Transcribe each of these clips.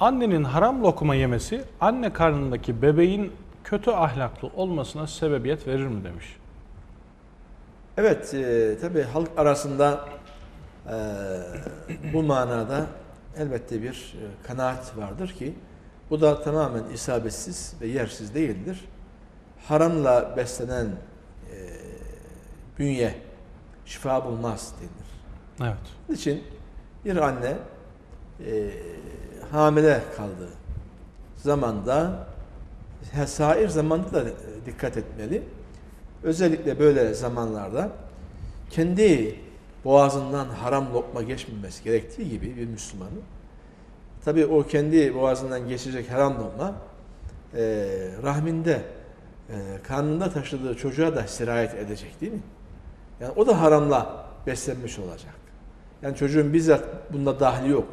Annenin haram lokma yemesi anne karnındaki bebeğin kötü ahlaklı olmasına sebebiyet verir mi demiş. Evet, e, tabi halk arasında e, bu manada elbette bir e, kanaat vardır ki bu da tamamen isabetsiz ve yersiz değildir. Haramla beslenen e, bünye şifa bulmaz denir. Evet. Onun için bir anne e, hamile kaldığı zamanda sair zamanda da e, dikkat etmeli. Özellikle böyle zamanlarda kendi boğazından haram lokma geçmemesi gerektiği gibi bir Müslümanın tabi o kendi boğazından geçecek haram lokma e, rahminde e, karnında taşıdığı çocuğa da sirayet edecek değil mi? Yani o da haramla beslenmiş olacak. Yani çocuğun bizzat bunda dahli yok.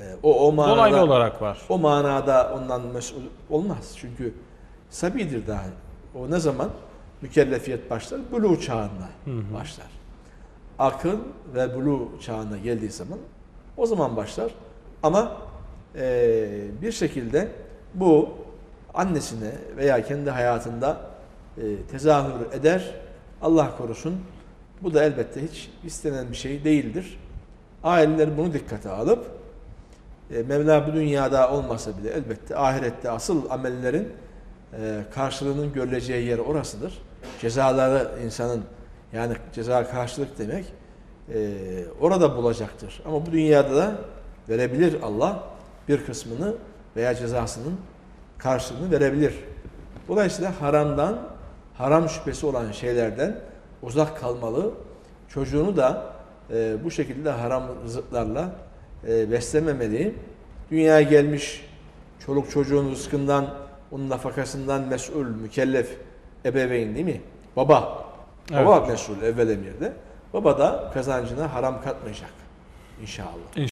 E, o o manada Dolaylı olarak var. o manada ondan mesul olmaz. Çünkü sabidir daha. O ne zaman? Mükellefiyet başlar? Buluğ çağında başlar. Akıl ve buluğ çağına geldiği zaman o zaman başlar. Ama eee, bir şekilde bu annesine veya kendi hayatında eee, tezahür eder. Allah korusun. Bu da elbette hiç istenen bir şey değildir. Aileler bunu dikkate alıp e, Mevla bu dünyada olmasa bile elbette ahirette asıl amellerin e, karşılığının görüleceği yer orasıdır. Cezaları insanın yani ceza karşılık demek e, orada bulacaktır. Ama bu dünyada da verebilir Allah bir kısmını veya cezasının karşılığını verebilir. Dolayısıyla haramdan, haram şüphesi olan şeylerden uzak kalmalı. Çocuğunu da e, bu şekilde haram rızıklarla e, beslememeli. Dünyaya gelmiş çoluk çocuğun rızkından, onun nafakasından mesul, mükellef ebeveyn değil mi? Baba. Baba mesul evvel emirde. Baba da kazancına haram katmayacak. İnşallah.